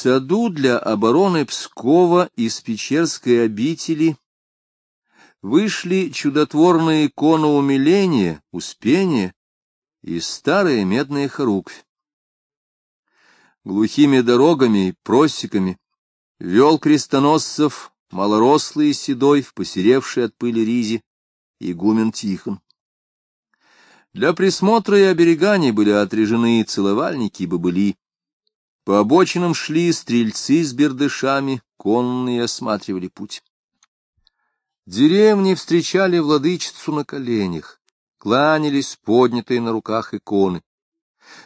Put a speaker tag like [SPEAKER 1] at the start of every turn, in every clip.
[SPEAKER 1] саду для обороны Пскова из Печерской обители вышли чудотворные иконы умиления, успения и старая медная хоруквь. Глухими дорогами и просеками вел крестоносцев малорослый и седой, в посеревшей от пыли ризе, игумен Тихон. Для присмотра и оберегания были отрежены целовальники и бобыли. По обочинам шли стрельцы с бердышами, конные осматривали путь. Деревни встречали владычицу на коленях, кланялись поднятые на руках иконы.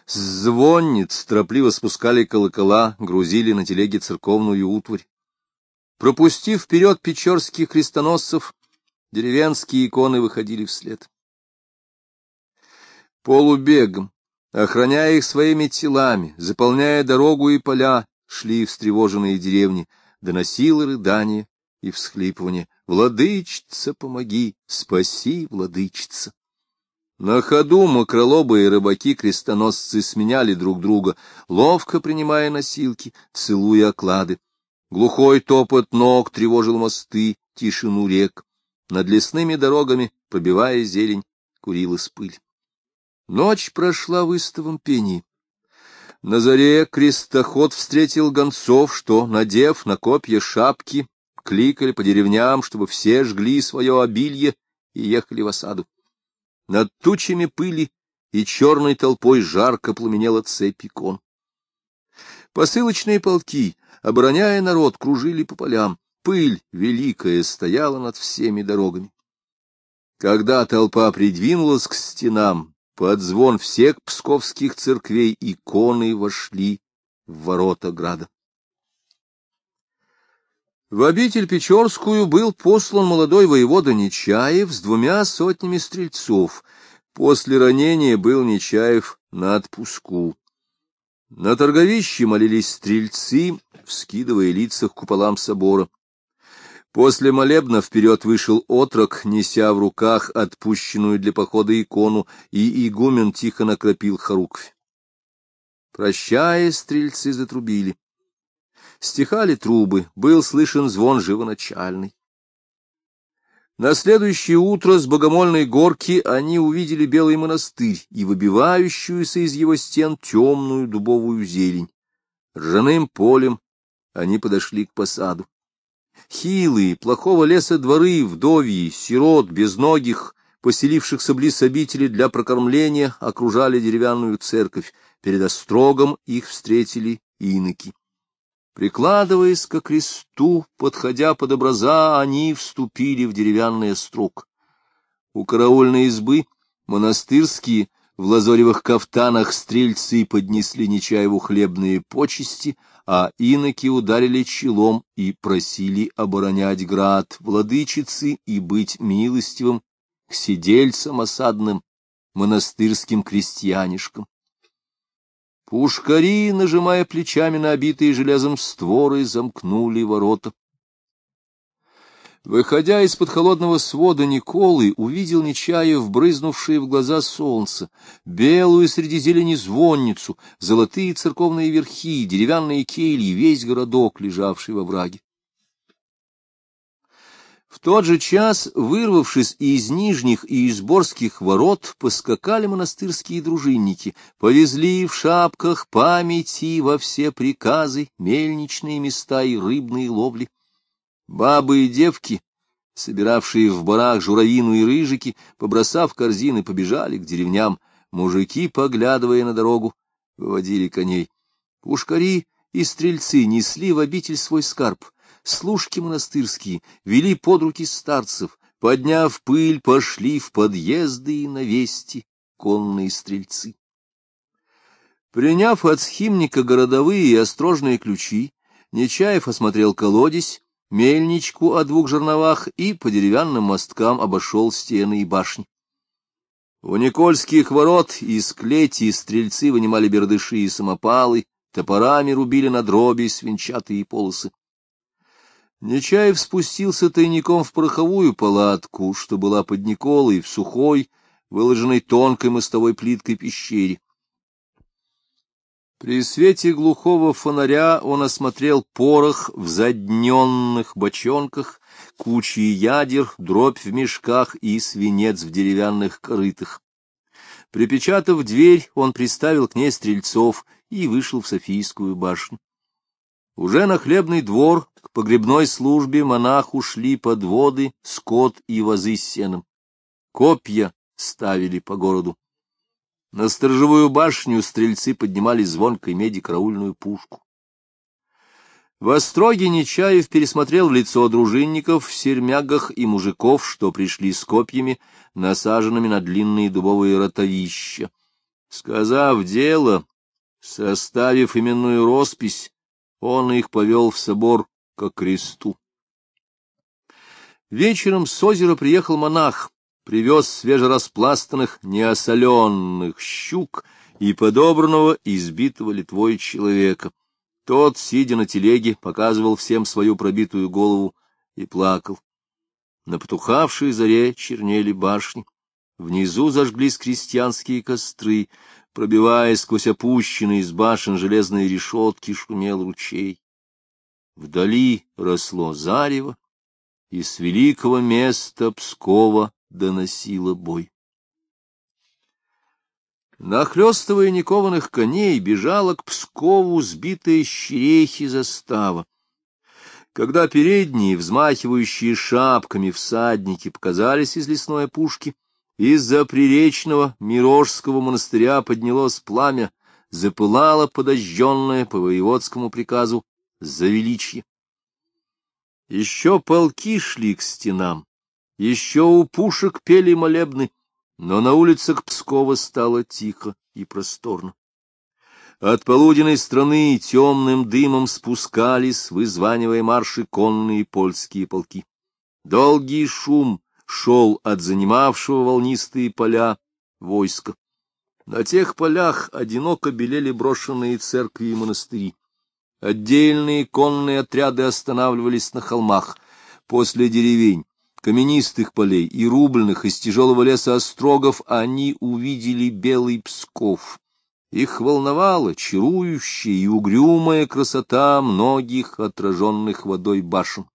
[SPEAKER 1] С звонниц торопливо спускали колокола, грузили на телеге церковную утварь. Пропустив вперед печорских крестоносцев, деревенские иконы выходили вслед. Полубегом, охраняя их своими телами, заполняя дорогу и поля, шли встревоженные деревни, доносило рыдание и всхлипывание. «Владычица, помоги! Спаси, владычица!» На ходу макролобые рыбаки-крестоносцы сменяли друг друга, ловко принимая носилки, целуя оклады. Глухой топот ног тревожил мосты, тишину рек. Над лесными дорогами, пробивая зелень, курилась пыль. Ночь прошла в истовом пении. На заре крестоход встретил гонцов, что, надев на копья шапки, кликали по деревням, чтобы все жгли свое обилье и ехали в осаду. Над тучами пыли и черной толпой жарко пламенела цепь икон. Посылочные полки, обороняя народ, кружили по полям. Пыль великая стояла над всеми дорогами. Когда толпа придвинулась к стенам, под звон всех псковских церквей иконы вошли в ворота града. В обитель Печорскую был послан молодой воевода Нечаев с двумя сотнями стрельцов. После ранения был Нечаев на отпуску. На торговище молились стрельцы, вскидывая лица к куполам собора. После молебна вперед вышел отрок, неся в руках отпущенную для похода икону, и игумен тихо накропил хоруквь. Прощаясь, стрельцы затрубили. Стихали трубы, был слышен звон живоначальный. На следующее утро с богомольной горки они увидели белый монастырь и выбивающуюся из его стен темную дубовую зелень. Ржаным полем они подошли к посаду. Хилые, плохого леса дворы, вдовьи, сирот, безногих, поселившихся близ обители для прокормления, окружали деревянную церковь. Перед острогом их встретили иноки. Прикладываясь ко кресту, подходя под образа, они вступили в деревянный острог. У караульной избы монастырские в лазоревых кафтанах стрельцы поднесли Нечаеву хлебные почести, а иноки ударили челом и просили оборонять град владычицы и быть милостивым к сидельцам осадным, монастырским крестьянишкам. Пушкари, нажимая плечами на обитые железом створы, замкнули ворота. Выходя из-под холодного свода Николы, увидел Нечаев брызнувшее в глаза солнце, белую среди зелени звонницу, золотые церковные верхи, деревянные кельи, весь городок, лежавший во враге. В тот же час, вырвавшись из нижних и изборских ворот, поскакали монастырские дружинники, повезли в шапках памяти во все приказы, мельничные места и рыбные ловли. Бабы и девки, собиравшие в барах журавину и рыжики, побросав корзины, побежали к деревням. Мужики, поглядывая на дорогу, выводили коней. Пушкари и стрельцы несли в обитель свой скарб служки монастырские вели под руки старцев, подняв пыль, пошли в подъезды и навести конные стрельцы. Приняв от схимника городовые и острожные ключи, Нечаев осмотрел колодец, мельничку о двух жерновах и по деревянным мосткам обошел стены и башни. У Никольских ворот из клети стрельцы вынимали бердыши и самопалы, топорами рубили на дроби свинчатые полосы. Нечаев спустился тайником в пороховую палатку, что была под Николой, в сухой, выложенной тонкой мостовой плиткой пещере. При свете глухого фонаря он осмотрел порох в задненных бочонках, кучи ядер, дробь в мешках и свинец в деревянных корытах. Припечатав дверь, он приставил к ней стрельцов и вышел в Софийскую башню. Уже на хлебный двор к погребной службе монах ушли подводы, скот и вазы с сеном. Копья ставили по городу. На сторожевую башню стрельцы поднимали звонкой меди караульную пушку. В Остроге Нечаев пересмотрел лицо дружинников в сермягах и мужиков, что пришли с копьями, насаженными на длинные дубовые ротовища. Сказав дело, составив именную роспись, он их повел в собор к кресту. Вечером с озера приехал монах, привез свежераспластанных, неосоленных щук и подобранного, избитого литвой человека. Тот, сидя на телеге, показывал всем свою пробитую голову и плакал. На потухавшей заре чернели башни. Внизу зажглись крестьянские костры, пробивая сквозь опущенные из башен железные решетки, шумел ручей. Вдали росло зарево, и с великого места Пскова доносила бой. Нахлёстывая никованных коней, бежала к Пскову сбитая щерехи застава. Когда передние, взмахивающие шапками всадники, показались из лесной опушки, из-за приречного Мирожского монастыря поднялось пламя, запылало подожженное по воеводскому приказу за величие. Еще полки шли к стенам, еще у пушек пели молебны, но на улицах Пскова стало тихо и просторно. От полуденной страны темным дымом спускались, вызванивая марши конные польские полки. Долгий шум шел от занимавшего волнистые поля войска. На тех полях одиноко белели брошенные церкви и монастыри. Отдельные конные отряды останавливались на холмах. После деревень каменистых полей и рубленных из тяжелого леса острогов они увидели белый Псков. Их волновала чарующая и угрюмая красота многих отраженных водой башен.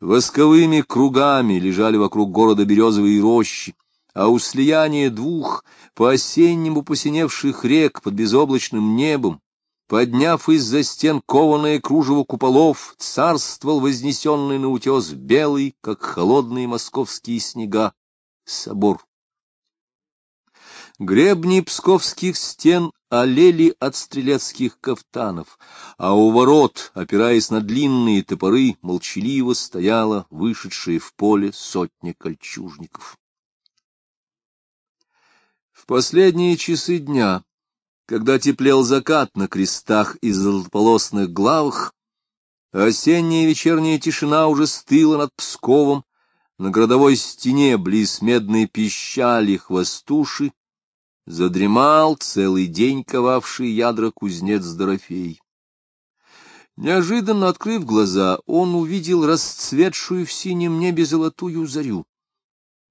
[SPEAKER 1] Восковыми кругами лежали вокруг города березовые рощи, а у слияния двух по-осеннему посиневших рек под безоблачным небом Подняв из-за стен кованое кружево куполов, царствовал вознесенный на утес белый, как холодные московские снега, собор. Гребни псковских стен олели от стрелецких кафтанов, а у ворот, опираясь на длинные топоры, молчаливо стояла вышедшая в поле сотня кольчужников. В последние часы дня когда теплел закат на крестах и золотополосных главах, осенняя вечерняя тишина уже стыла над Псковом, на городовой стене близ медной пищали хвостуши, задремал целый день ковавший ядра кузнец Дорофей. Неожиданно открыв глаза, он увидел расцветшую в синем небе золотую зарю.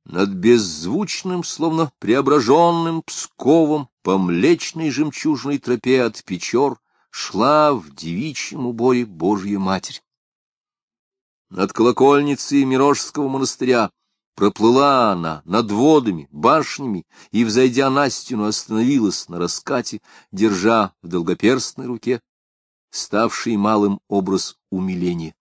[SPEAKER 1] Над беззвучным, словно преображенным Псковом по млечной жемчужной тропе от Печор шла в девичьем уборе Божья Матерь. Над колокольницей Мирожского монастыря проплыла она над водами, башнями и, взойдя на стену, остановилась на раскате, держа в долгоперстной руке ставший малым образ умиления.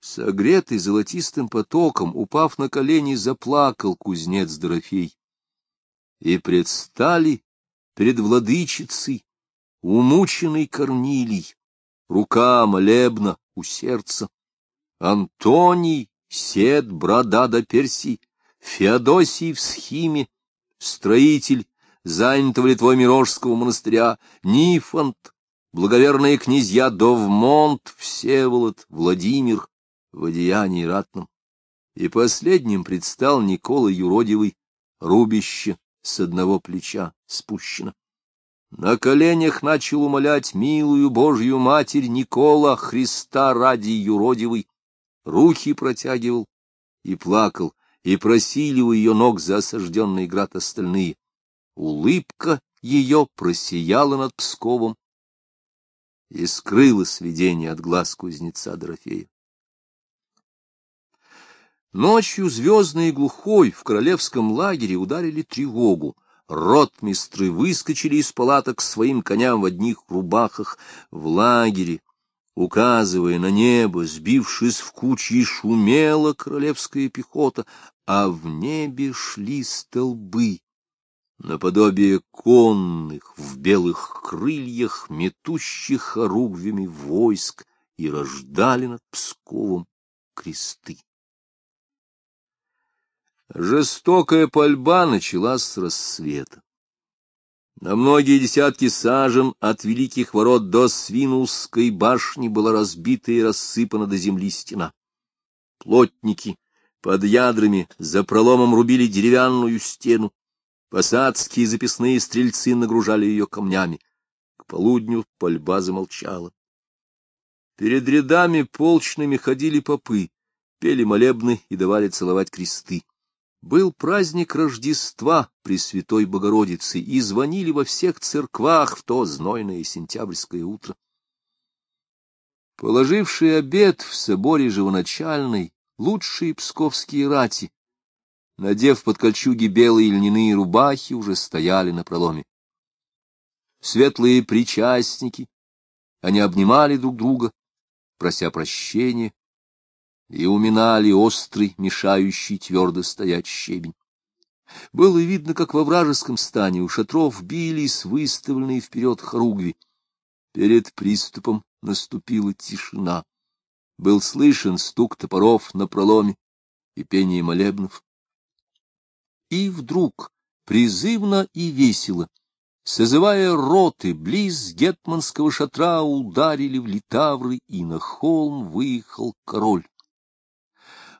[SPEAKER 1] Согретый золотистым потоком, упав на колени, заплакал кузнец Дорофей. И предстали перед владычицей, умученный Корнилий, рука молебна у сердца. Антоний, Сед, Брадада Персий, Феодосий в схиме, строитель занятого Литвой Мирожского монастыря, Нифонт, благоверные князья Довмонт, Всеволод, Владимир, в одеянии ратном, и последним предстал Никола Юродивый, рубище с одного плеча спущено. На коленях начал умолять милую Божью Матерь Никола, Христа ради юродивый, руки протягивал и плакал, и просили у ее ног за осажденный град остальные. Улыбка ее просияло над Псковом и скрылось видение от глаз кузнеца Дорофея. Ночью звездной и глухой в королевском лагере ударили тревогу. Ротмистры выскочили из палаток своим коням в одних рубахах. В лагере, указывая на небо, сбившись в кучи, шумела королевская пехота, а в небе шли столбы наподобие конных в белых крыльях, метущих хоругвями войск, и рождали над Псковом кресты. Жестокая пальба началась с рассвета. На многие десятки сажен от великих ворот до Свинулской башни была разбита и рассыпана до земли стена. Плотники под ядрами за проломом рубили деревянную стену, Посадские записные стрельцы нагружали ее камнями. К полудню пальба замолчала. Перед рядами полчными ходили попы, пели молебны и давали целовать кресты. Был праздник Рождества Пресвятой Богородицы, и звонили во всех церквах в то знойное сентябрьское утро. Положивший обед в соборе живоначальной, лучшие псковские рати надев под кольчуги белые льняные рубахи, уже стояли на проломе. Светлые причастники, они обнимали друг друга, прося прощения, и уминали острый, мешающий твердо стоять щебень. Было видно, как во вражеском стане у шатров бились выставленные вперед хоругви. Перед приступом наступила тишина. Был слышен стук топоров на проломе и пение молебнов. И вдруг, призывно и весело, созывая роты, близ гетманского шатра ударили в литавры, и на холм выехал король.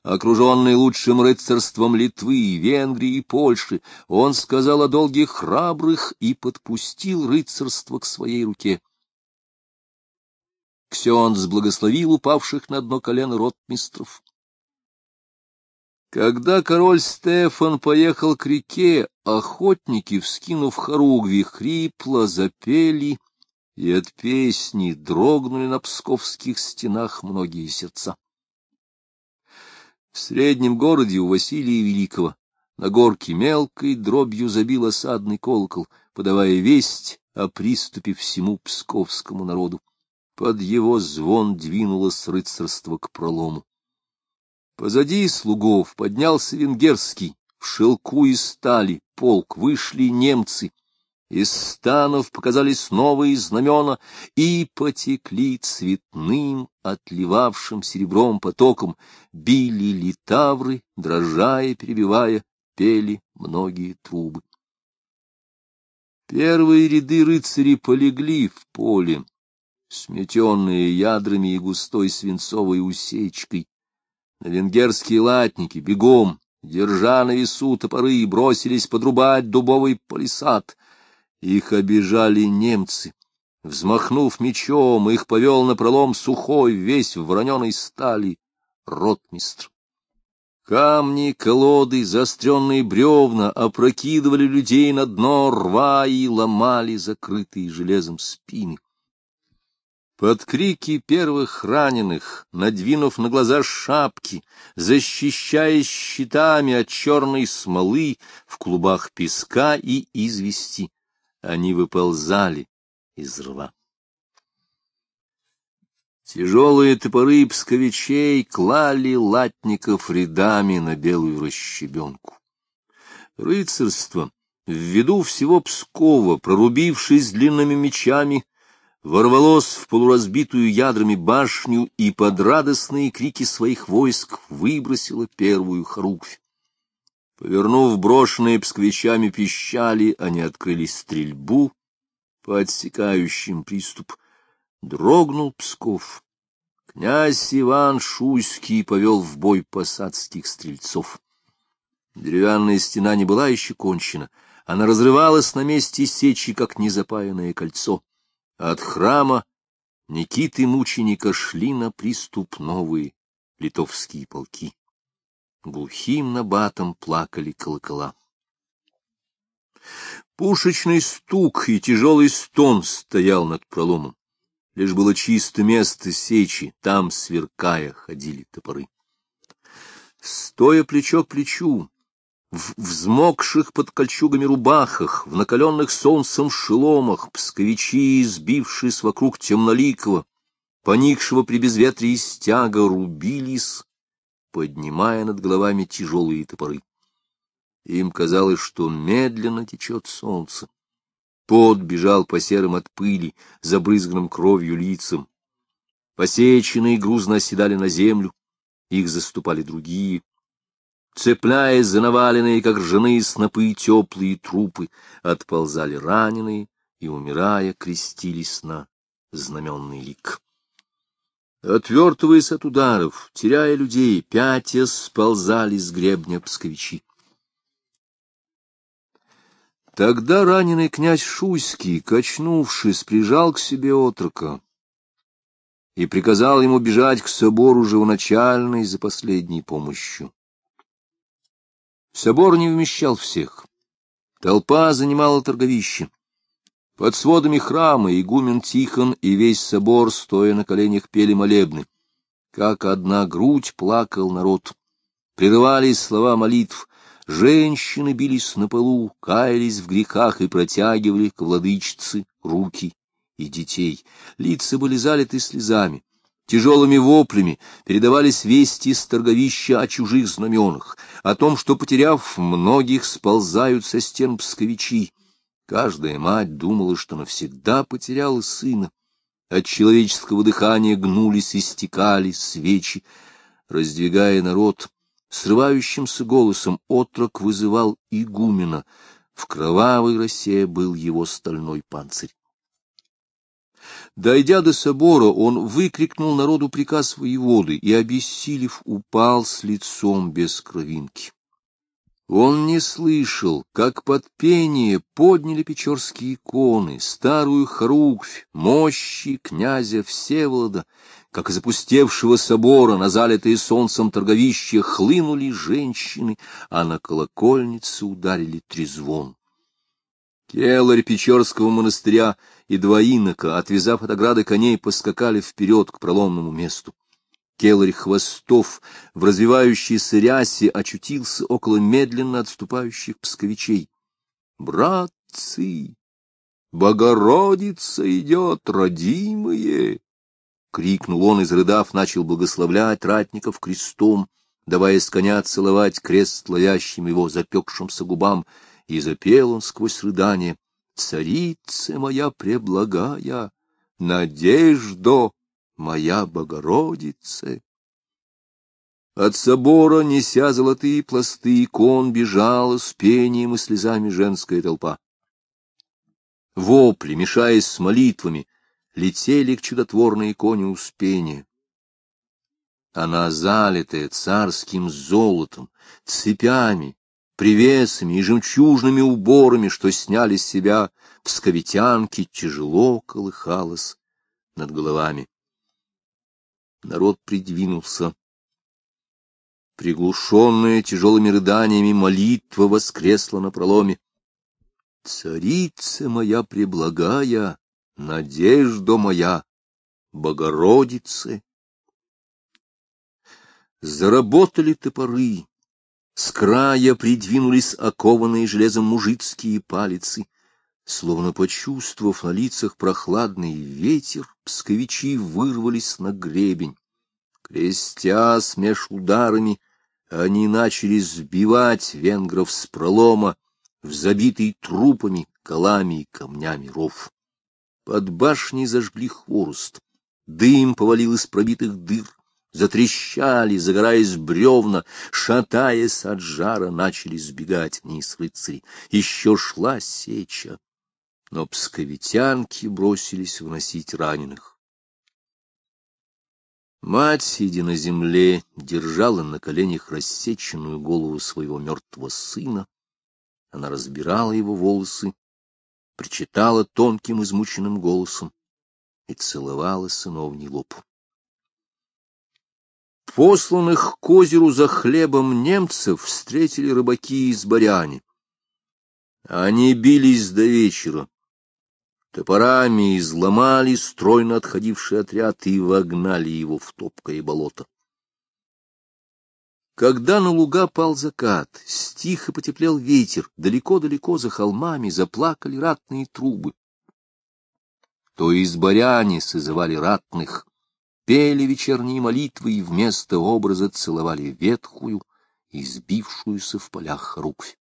[SPEAKER 1] Окруженный лучшим рыцарством Литвы, Венгрии и Польши, он сказал о долгих храбрых и подпустил рыцарство к своей руке. Ксенц благословил упавших на дно колено ротмистров. Когда король Стефан поехал к реке, охотники, вскинув хоругви, хрипло запели, и от песни дрогнули на псковских стенах многие сердца. В среднем городе у Василия Великого на горке мелкой дробью забил осадный колокол, подавая весть о приступе всему псковскому народу. Под его звон двинулось рыцарство к пролому. Позади слугов поднялся венгерский, в шелку и стали, полк, вышли немцы. Из станов показались новые знамена и потекли цветным, отливавшим серебром потоком, били литавры, дрожая, перебивая, пели многие трубы. Первые ряды рыцарей полегли в поле, сметенные ядрами и густой свинцовой усечкой. На венгерские латники бегом, держа на весу топоры, бросились подрубать дубовый палисад. Их обижали немцы. Взмахнув мечом, их повел на пролом сухой, весь в вороненой стали, ротмистр. Камни, колоды, заостренные бревна опрокидывали людей на дно рва и ломали закрытые железом спины. Под крики первых раненых, надвинув на глаза шапки, защищаясь щитами от черной смолы в клубах песка и извести, они выползали из рва. Тяжелые топоры псковичей клали латников рядами на белую расщебенку. Рыцарство, в виду всего Пскова, прорубившись длинными мечами, ворвалось в полуразбитую ядрами башню и под радостные крики своих войск выбросило первую хоругвь. Повернув брошенные псквичами пищали, они открыли стрельбу по отсекающим приступ. Дрогнул Псков. Князь Иван Шуйский повел в бой посадских стрельцов. Деревянная стена не была еще кончена. Она разрывалась на месте сечи, как незапаянное кольцо. От храма Никиты Мученика шли на приступ новые литовские полки. Глухим набатом плакали колокола. Пушечный стук и тяжелый стон стоял над проломом. Лишь было чисто место сечи, там, сверкая, ходили топоры. Стоя плечо к плечу, в взмокших под кольчугами рубахах, в накаленных солнцем шеломах, псковичи, сбившись вокруг темноликого, поникшего при безветрии стяга, рубились, поднимая над головами тяжелые топоры. Им казалось, что медленно течет солнце. Пот бежал по серым от пыли, забрызганным кровью лицам. Посеченные грузно оседали на землю, их заступали другие. Цепляясь за наваленные, как ржаные снопы, теплые трупы, отползали раненые и, умирая, крестились на знаменный лик. Отвертываясь от ударов, теряя людей, пятя сползали с гребня псковичи. Тогда раненый князь Шуйский, качнувшись, прижал к себе отрока и приказал ему бежать к собору живоначальной за последней помощью. Собор не вмещал всех. Толпа занимала торговище. Под сводами храма игумен Тихон и весь собор, стоя на коленях, пели молебны. Как одна грудь плакал народ. Прерывались слова молитв, Женщины бились на полу, каялись в грехах и протягивали к владычице руки и детей. Лица были залиты слезами. Тяжелыми воплями передавались вести с торговища о чужих знаменах, о том, что, потеряв многих, сползают со стен псковичи. Каждая мать думала, что навсегда потеряла сына. От человеческого дыхания гнулись и стекали свечи. Раздвигая народ, Срывающимся голосом отрок вызывал игумена. В кровавой росе был его стальной панцирь. Дойдя до собора, он выкрикнул народу приказ воеводы и, обессилев, упал с лицом без кровинки. Он не слышал, как под пение подняли печорские иконы, старую хоруквь, мощи князя Всеволода, как из опустевшего собора на залитые солнцем торговище хлынули женщины, а на колокольнице ударили трезвон. Келарь Печорского монастыря и два инока, отвязав от ограды коней, поскакали вперед к проломному месту. Келарь Хвостов в развивающейся рясе очутился около медленно отступающих псковичей. «Братцы! Богородица идет, родимые!» — крикнул он, изрыдав, начал благословлять ратников крестом, давая с коня целовать крест ловящим его запекшимся губам, и запел он сквозь рыдание «Царица моя преблагая, надеждо моя Богородице. От собора, неся золотые пласты икон, бежала с пением и слезами женская толпа. Вопли, мешаясь с молитвами, летели к чудотворной иконе Успения. Она, залитая царским золотом, цепями, привесами и жемчужными уборами, что сняли с себя псковитянки, тяжело колыхалась над головами народ придвинулся. Приглушенная тяжелыми рыданиями молитва воскресла на проломе. Царица моя преблагая, надежда моя, Богородице! Заработали топоры, с края придвинулись окованные железом мужицкие палицы. Словно почувствовав на лицах прохладный ветер, псковичи вырвались на гребень. Крестясь меж ударами, они начали сбивать венгров с пролома в забитый трупами, колами и камнями ров. Под башней зажгли хворост, дым повалил из пробитых дыр, затрещали, загораясь бревна, шатаясь от жара, начали сбегать вниз рыцари. Еще шла сеча но псковитянки бросились вносить раненых. Мать, сидя на земле, держала на коленях рассеченную голову своего мертвого сына. Она разбирала его волосы, причитала тонким измученным голосом и целовала сыновний лоб. Посланных к озеру за хлебом немцев встретили рыбаки из Баряне. Они бились до вечера. Топорами изломали стройно отходивший отряд и вогнали его в топкое болото. Когда на луга пал закат, стих и потеплел ветер, далеко-далеко за холмами заплакали ратные трубы. То изборяне созывали ратных, пели вечерние молитвы и вместо образа целовали ветхую, избившуюся в полях руквь.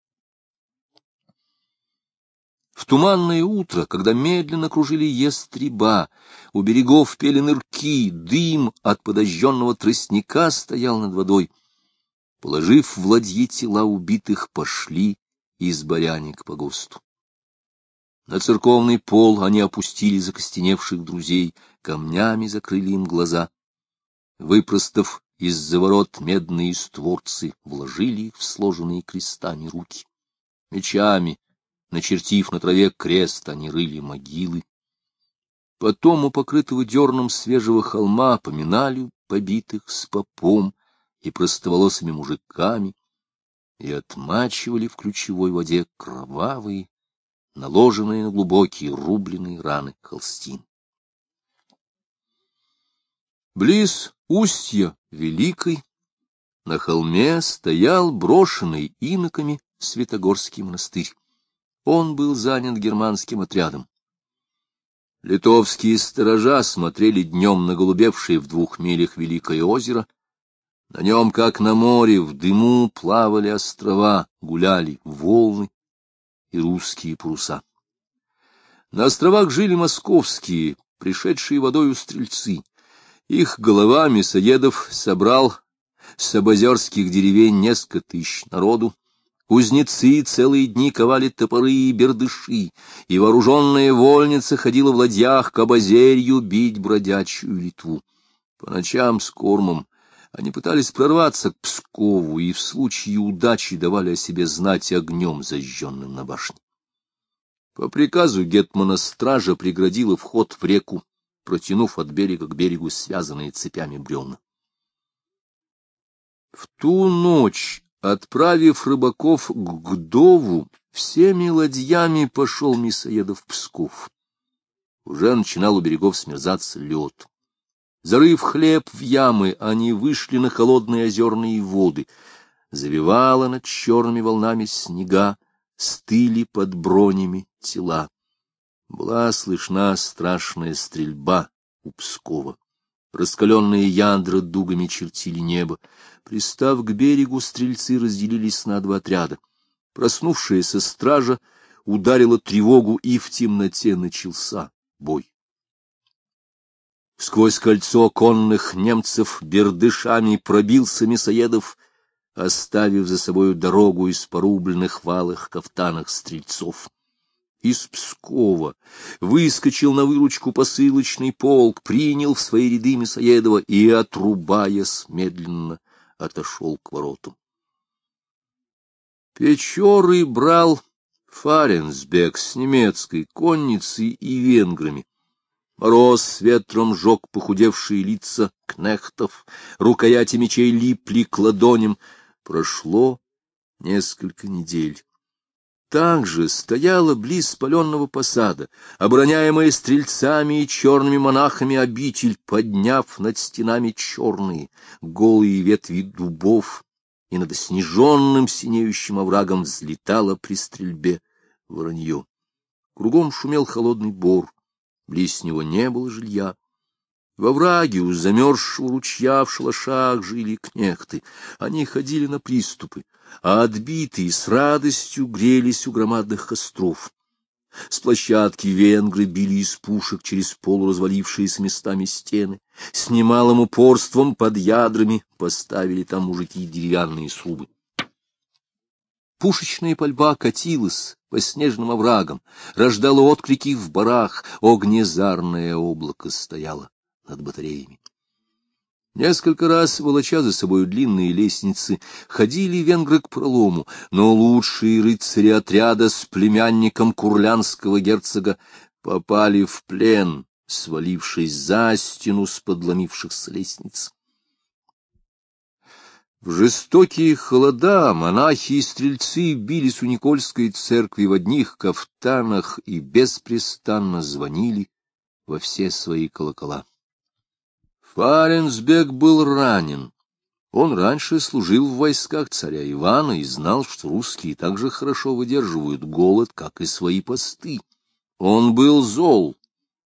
[SPEAKER 1] В туманное утро, когда медленно кружили ястреба, у берегов пели нырки, дым от подожженного тростника стоял над водой. Положив в ладьи тела убитых, пошли изборяне к погосту. На церковный пол они опустили закостеневших друзей, камнями закрыли им глаза. Выпростав из-за ворот медные створцы, вложили их в сложенные крестами руки. Мечами, начертив на траве крест, они рыли могилы. Потом у покрытого дерном свежего холма поминали побитых с попом и простоволосыми мужиками и отмачивали в ключевой воде кровавые, наложенные на глубокие рубленые раны холстин. Близ устья Великой на холме стоял брошенный иноками Святогорский монастырь. Он был занят германским отрядом. Литовские сторожа смотрели днем на голубевшее в двух милях Великое озеро. На нем, как на море, в дыму плавали острова, гуляли волны и русские паруса. На островах жили московские, пришедшие водою стрельцы. Их голова Мясоедов собрал с обозерских деревень несколько тысяч народу, Кузнецы целые дни ковали топоры и бердыши, и вооруженная вольница ходила в ладьях к обозерью бить бродячую Литву. По ночам с кормом они пытались прорваться к Пскову и в случае удачи давали о себе знать огнем, зажженным на башне. По приказу гетмана стража преградила вход в реку, протянув от берега к берегу связанные цепями бревна. В ту ночь Отправив рыбаков к Гдову, всеми ладьями пошел Мисоедов в Псков. Уже начинал у берегов смерзаться лед. Зарыв хлеб в ямы, они вышли на холодные озерные воды. Завивало над черными волнами снега, стыли под бронями тела. Была слышна страшная стрельба у Пскова. Раскаленные ядра дугами чертили небо. Пристав к берегу, стрельцы разделились на два отряда. Проснувшаяся стража ударила тревогу, и в темноте начался бой. Сквозь кольцо конных немцев бердышами пробился Мясоедов, оставив за собою дорогу из порубленных валых кафтанах стрельцов из Пскова, выскочил на выручку посылочный полк, принял в свои ряды Мясоедова и, отрубаясь, медленно отошел к воротам. Печоры брал Фаренсбек с немецкой конницей и венграми. Мороз с ветром жег похудевшие лица кнехтов, рукояти мечей липли к ладоням. Прошло несколько недель также стояла близ спаленного посада, обороняемая стрельцами и черными монахами обитель, подняв над стенами черные, голые ветви дубов, и над снеженным синеющим оврагом взлетало при стрельбе воронье. Кругом шумел холодный бор, близ него не было жилья. Во враге у замерзшего ручья в шалашах жили кнехты. Они ходили на приступы, а отбитые с радостью грелись у громадных костров. С площадки венгры били из пушек через полуразвалившиеся местами стены. С немалым упорством под ядрами поставили там мужики деревянные срубы. Пушечная пальба катилась по снежным оврагам, рождала отклики в барах, огнезарное облако стояло над батареями. Несколько раз, волоча за собой длинные лестницы, ходили венгры к пролому, но лучшие рыцари отряда с племянником курлянского герцога попали в плен, свалившись за стену с подломившихся лестниц. В жестокие холода монахи и стрельцы бились у Никольской церкви в одних кафтанах и беспрестанно звонили во все свои колокола. Фаренсбек был ранен. Он раньше служил в войсках царя Ивана и знал, что русские так же хорошо выдерживают голод, как и свои посты. Он был зол,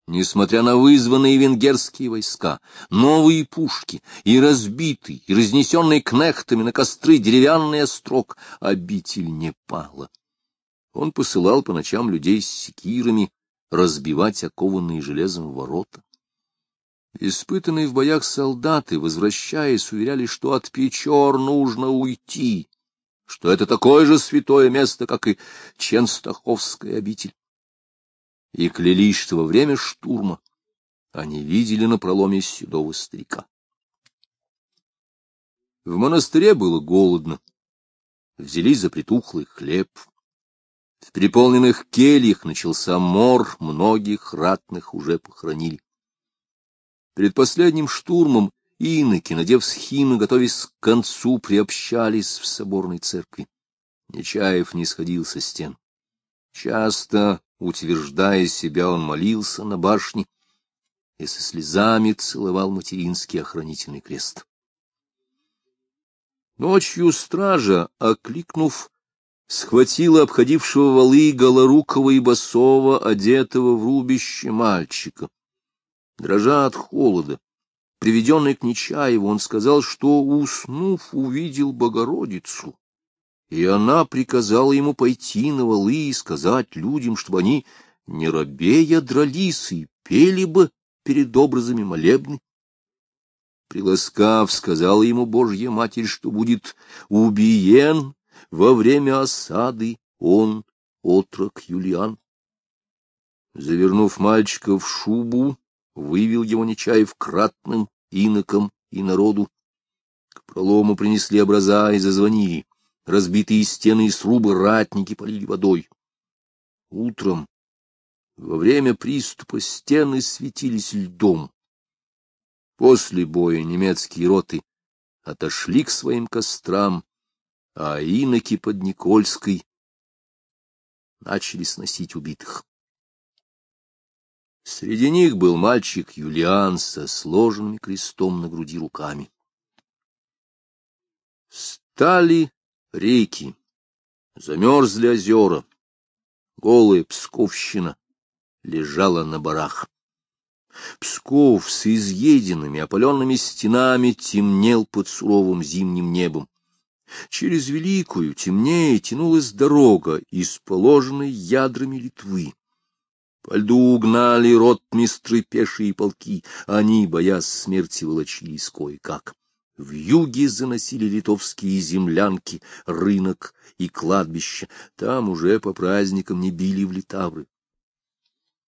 [SPEAKER 1] Несмотря на вызванные венгерские войска, новые пушки и разбитый, и разнесенный кнехтами на костры деревянный острог, обитель не пала. Он посылал по ночам людей с секирами разбивать окованные железом ворота. Испытанные в боях солдаты, возвращаясь, уверяли, что от Печор нужно уйти, что это такое же святое место, как и Ченстаховская обитель и клялись, что во время штурма они видели на проломе седого старика. В монастыре было голодно. Взялись за притухлый хлеб. В переполненных кельях начался мор, многих ратных уже похоронили. Перед последним штурмом иноки, надев схимы, готовясь к концу, приобщались в соборной церкви. Нечаев не сходил со стен. Часто Утверждая себя, он молился на башне и со слезами целовал материнский охранительный крест. Ночью стража, окликнув, схватила обходившего валы голорукого и босого, одетого в рубище мальчика. Дрожа от холода, приведенный к Нечаеву, он сказал, что, уснув, увидел Богородицу и она приказала ему пойти на валы и сказать людям, чтобы они, не робея, дрались и пели бы перед образами молебны. Приласкав, сказала ему Божья Матерь, что будет убиен во время осады он, отрок Юлиан. Завернув мальчика в шубу, вывел его Нечаев кратным иноком и народу. К пролому принесли образа и зазвонили. Разбитые стены и срубы ратники полили водой. Утром, во время приступа, стены светились льдом. После боя немецкие роты отошли к своим кострам, а иноки под Никольской начали сносить убитых. Среди них был мальчик Юлиан со сложенным крестом на груди руками. Стали реки, замерзли озера, голая Псковщина лежала на барах. Псков с изъеденными, опаленными стенами темнел под суровым зимним небом. Через Великую темнее тянулась дорога, исположенной ядрами Литвы. По льду угнали ротмистры пешие полки, они, боясь смерти, волочились кое-как. В юге заносили литовские землянки, рынок и кладбище. Там уже по праздникам не били в литавры.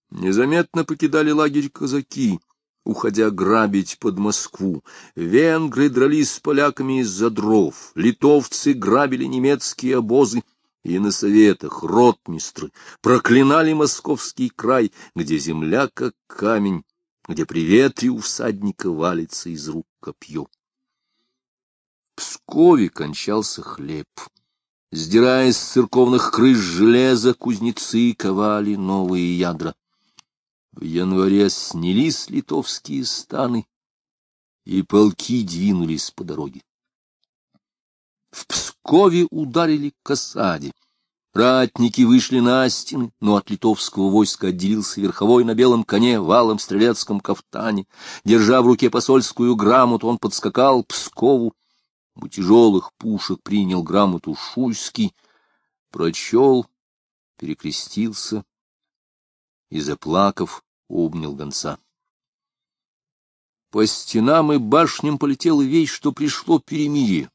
[SPEAKER 1] Незаметно покидали лагерь казаки, уходя грабить под Москву. Венгры дрались с поляками из-за дров, литовцы грабили немецкие обозы, и на советах ротмистры проклинали московский край, где земля как камень, где при ветре у всадника валится из рук копье. Пскове кончался хлеб. Сдирая с церковных крыш железа, кузнецы ковали новые ядра. В январе снялись литовские станы, и полки двинулись по дороге. В Пскове ударили к осаде. Ратники вышли на стены, но от литовского войска отделился верховой на белом коне, валом стрелецком кафтане. Держа в руке посольскую грамоту, он подскакал Пскову, у тяжелых пушек принял грамоту Шуйский, прочел, перекрестился и, заплакав, обнял гонца. По стенам и башням полетела вещь, что пришло перемирие.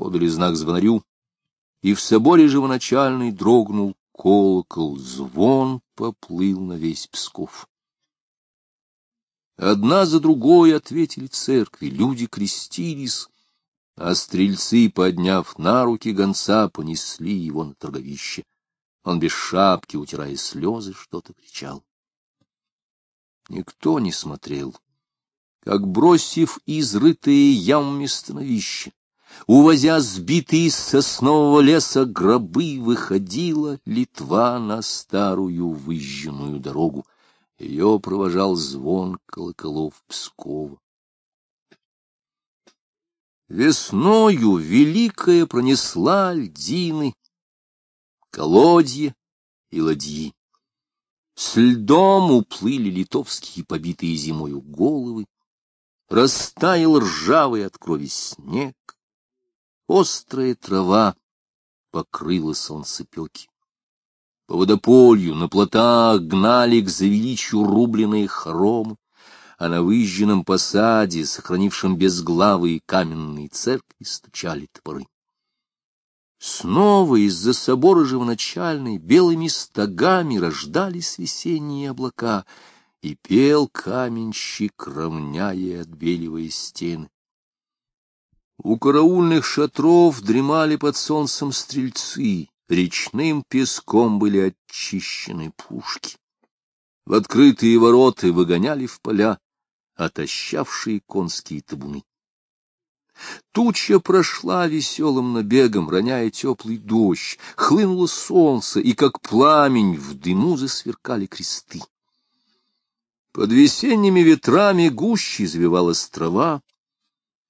[SPEAKER 1] Подали знак звонарю, и в соборе живоначальный дрогнул колокол, звон поплыл на весь Псков. Одна за другой ответили церкви, люди крестились, а стрельцы, подняв на руки гонца, понесли его на торговище. Он без шапки, утирая слезы, что-то кричал. Никто не смотрел, как, бросив изрытые ямами становище, увозя сбитые из соснового леса гробы, выходила Литва на старую выжженную дорогу. Ее провожал звон колоколов Пскова. Весною великая пронесла льдины, колодья и ладьи. С льдом уплыли литовские побитые зимою головы, растаял ржавый от крови снег, острая трава покрыла солнцепеки. По водополью на плотах гнали к завеличью рубленные хоромы, а на выжженном посаде, сохранившем безглавые каменные церкви, стучали топоры. Снова из-за собора живоначальной белыми стогами рождались весенние облака, и пел каменщик, равняя и отбеливая стены. У караульных шатров дремали под солнцем стрельцы, речным песком были очищены пушки. В открытые ворота выгоняли в поля отощавшие конские табуны. Туча прошла веселым набегом, роняя теплый дождь, хлынуло солнце, и, как пламень, в дыму засверкали кресты. Под весенними ветрами гуще извивалась трава,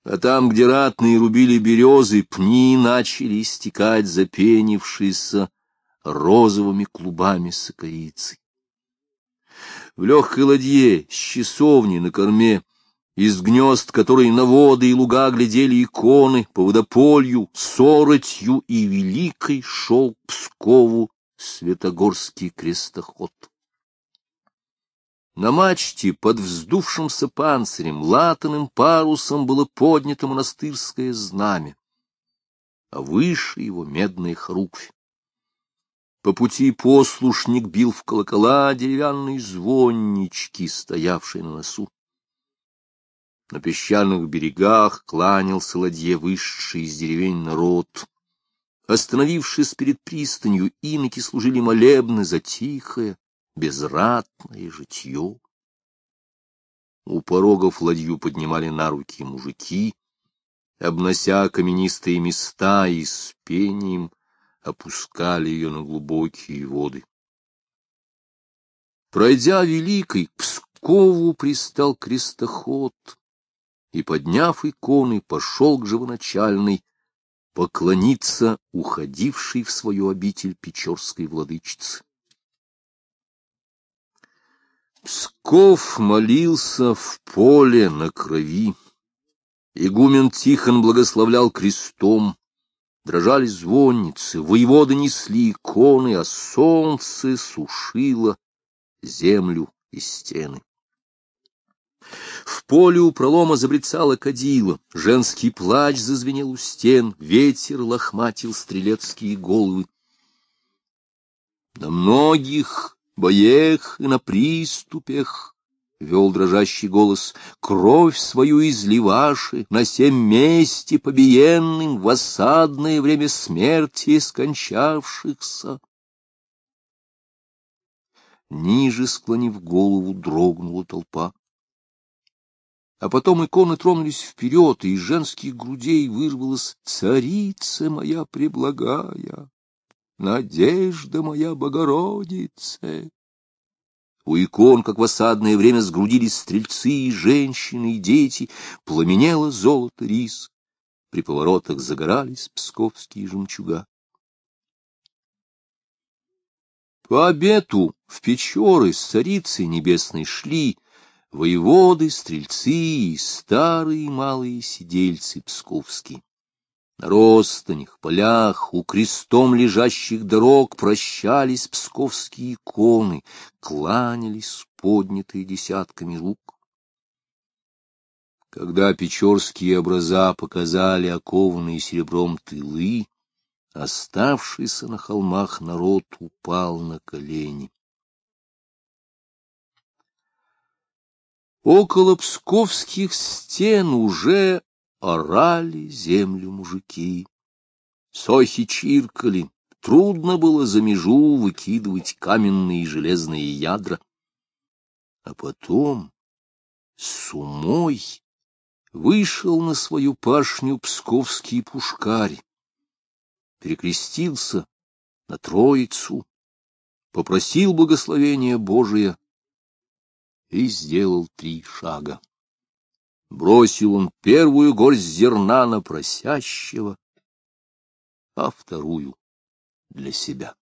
[SPEAKER 1] а там, где ратные рубили березы, пни начали истекать запенившиеся розовыми клубами сокорицы. В легкой ладье с часовней на корме из гнезд, которые на воды и луга глядели иконы, по водополью, соротью и великой шел Пскову Светогорский крестоход. На мачте под вздувшимся панцирем, латаным парусом было поднято монастырское знамя, а выше его медная хоруквь. По пути послушник бил в колокола деревянные звоннички, стоявшие на носу. На песчаных берегах кланялся ладье высший из деревень народ. Остановившись перед пристанью, иноки служили молебны за тихое, безратное житье. У порогов ладью поднимали на руки мужики, обнося каменистые места и с пением опускали ее на глубокие воды. Пройдя Великой, к Пскову пристал крестоход — и, подняв иконы, пошел к живоначальной поклониться уходившей в свою обитель Печорской владычицы. Псков молился в поле на крови. Игумен Тихон благословлял крестом. Дрожали звонницы, воеводы несли иконы, а солнце сушило землю и стены. В поле у пролома забрецала кадила, женский плач зазвенел у стен, ветер лохматил стрелецкие головы. На многих боях и на приступях — вел дрожащий голос, — кровь свою изливаши, на семь месте побиенным в осадное время смерти скончавшихся. Ниже, склонив голову, дрогнула толпа. А потом иконы тронулись вперед, и из женских грудей вырвалась «Царица моя преблагая, надежда моя Богородица». У икон, как в осадное время, сгрудились стрельцы, женщины, и дети, пламенело золото рис. При поворотах загорались псковские жемчуга. По обету в Печоры с царицей небесной шли — воеводы, стрельцы и старые и малые сидельцы псковские. На ростанях, полях, у крестом лежащих дорог прощались псковские иконы, кланялись поднятые десятками рук. Когда печорские образа показали окованные серебром тылы, оставшийся на холмах народ упал на колени. Около псковских стен уже орали землю мужики. Сохи чиркали, трудно было за межу выкидывать каменные и железные ядра. А потом с умой вышел на свою пашню псковский пушкарь, перекрестился на Троицу, попросил благословения Божия и сделал три шага. Бросил он первую горсть зерна на просящего, а вторую — для себя.